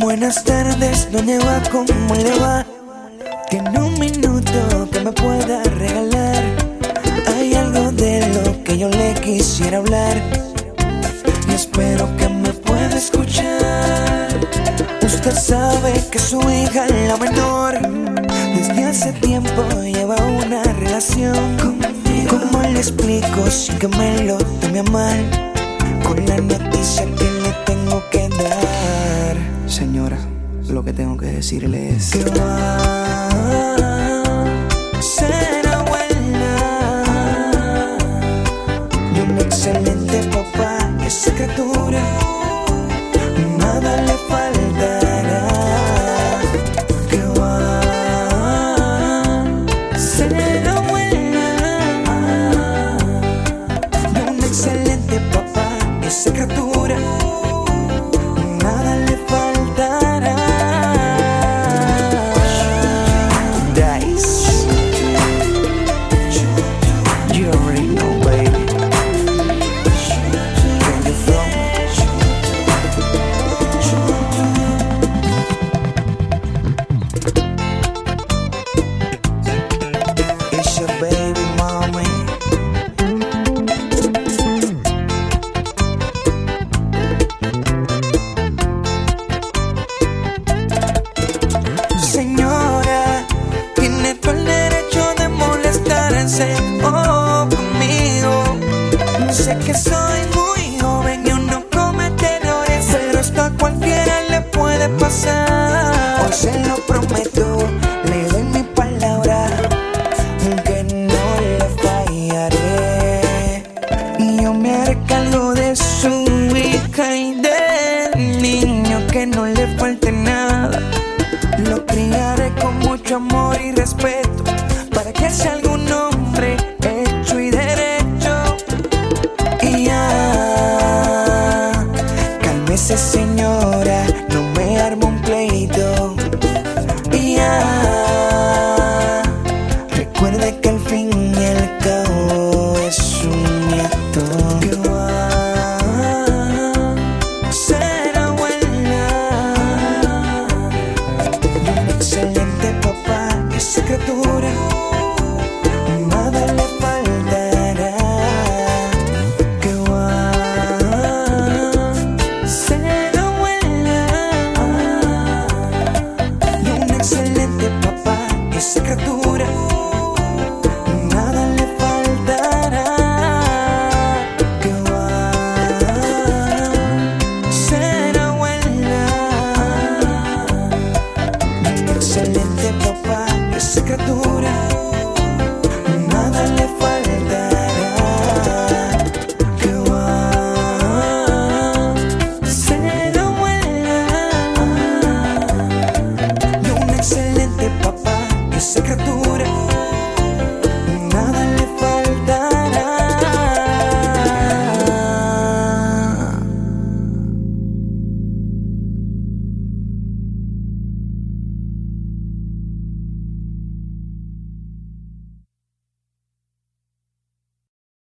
Buenas tardes, doña Eva, ¿cómo le va? Tiene un minuto que me pueda regalar. Hay algo de lo que yo le quisiera hablar. Y espero que me pueda escuchar. Usted sabe que su hija, la menor, desde hace tiempo lleva una relación. ¿Cómo le explico sin que me lo tome mal? Con la noticia que le que tengo que decirle es que va molestarse oh, conmigo. Sé que soy muy joven y uno comete errores, pero esto a cualquiera le puede pasar. Hoy se lo prometo, le doy mi palabra, que no le fallaré. Y yo me haré cargo de su hija y del niño que no le falte nada. Lo criaré con mucho amor y respeto para que sea algún veces, Señor. esa criatura nada le faltará. Que va, será buena, excelente papá, esa criatura. que